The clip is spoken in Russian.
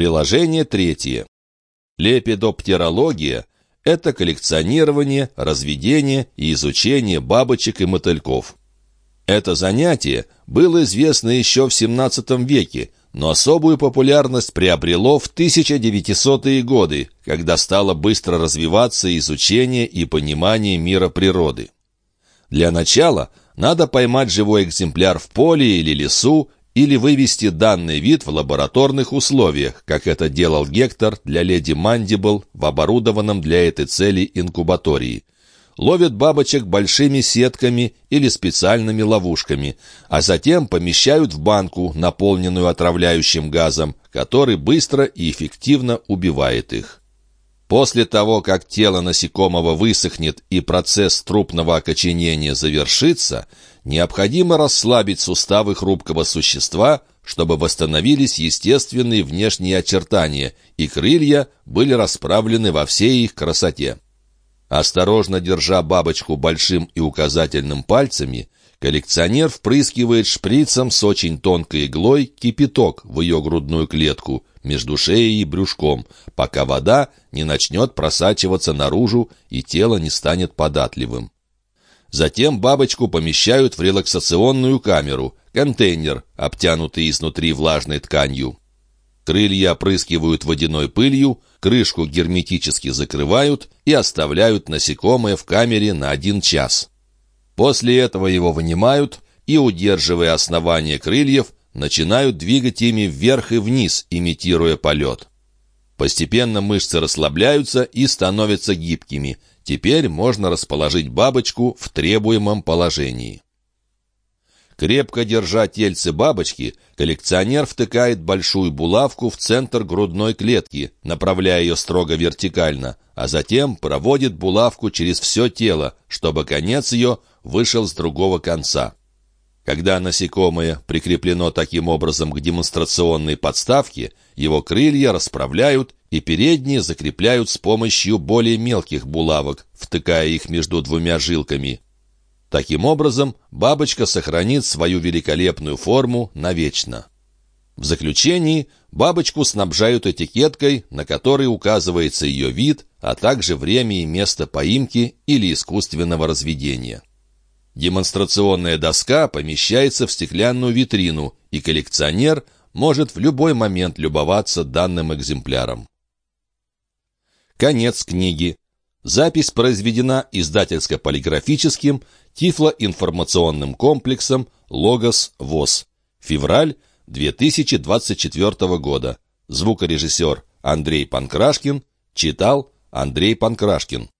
Приложение третье. Лепидоптерология – это коллекционирование, разведение и изучение бабочек и мотыльков. Это занятие было известно еще в XVII веке, но особую популярность приобрело в 1900-е годы, когда стало быстро развиваться изучение и понимание мира природы. Для начала надо поймать живой экземпляр в поле или лесу или вывести данный вид в лабораторных условиях, как это делал Гектор для леди Мандибл в оборудованном для этой цели инкубатории – ловят бабочек большими сетками или специальными ловушками, а затем помещают в банку, наполненную отравляющим газом, который быстро и эффективно убивает их. После того, как тело насекомого высохнет и процесс трупного окоченения завершится, необходимо расслабить суставы хрупкого существа, чтобы восстановились естественные внешние очертания, и крылья были расправлены во всей их красоте. Осторожно держа бабочку большим и указательным пальцами, коллекционер впрыскивает шприцем с очень тонкой иглой кипяток в ее грудную клетку между шеей и брюшком, пока вода не начнет просачиваться наружу и тело не станет податливым. Затем бабочку помещают в релаксационную камеру, контейнер, обтянутый изнутри влажной тканью. Крылья опрыскивают водяной пылью, крышку герметически закрывают и оставляют насекомое в камере на один час. После этого его вынимают и, удерживая основание крыльев, начинают двигать ими вверх и вниз, имитируя полет. Постепенно мышцы расслабляются и становятся гибкими. Теперь можно расположить бабочку в требуемом положении. Крепко держа тельце бабочки, коллекционер втыкает большую булавку в центр грудной клетки, направляя ее строго вертикально, а затем проводит булавку через все тело, чтобы конец ее вышел с другого конца. Когда насекомое прикреплено таким образом к демонстрационной подставке, его крылья расправляют и передние закрепляют с помощью более мелких булавок, втыкая их между двумя жилками. Таким образом, бабочка сохранит свою великолепную форму навечно. В заключении бабочку снабжают этикеткой, на которой указывается ее вид, а также время и место поимки или искусственного разведения. Демонстрационная доска помещается в стеклянную витрину, и коллекционер может в любой момент любоваться данным экземпляром. Конец книги. Запись произведена издательско-полиграфическим Тифлоинформационным комплексом «Логос ВОЗ». Февраль 2024 года. Звукорежиссер Андрей Панкрашкин. Читал Андрей Панкрашкин.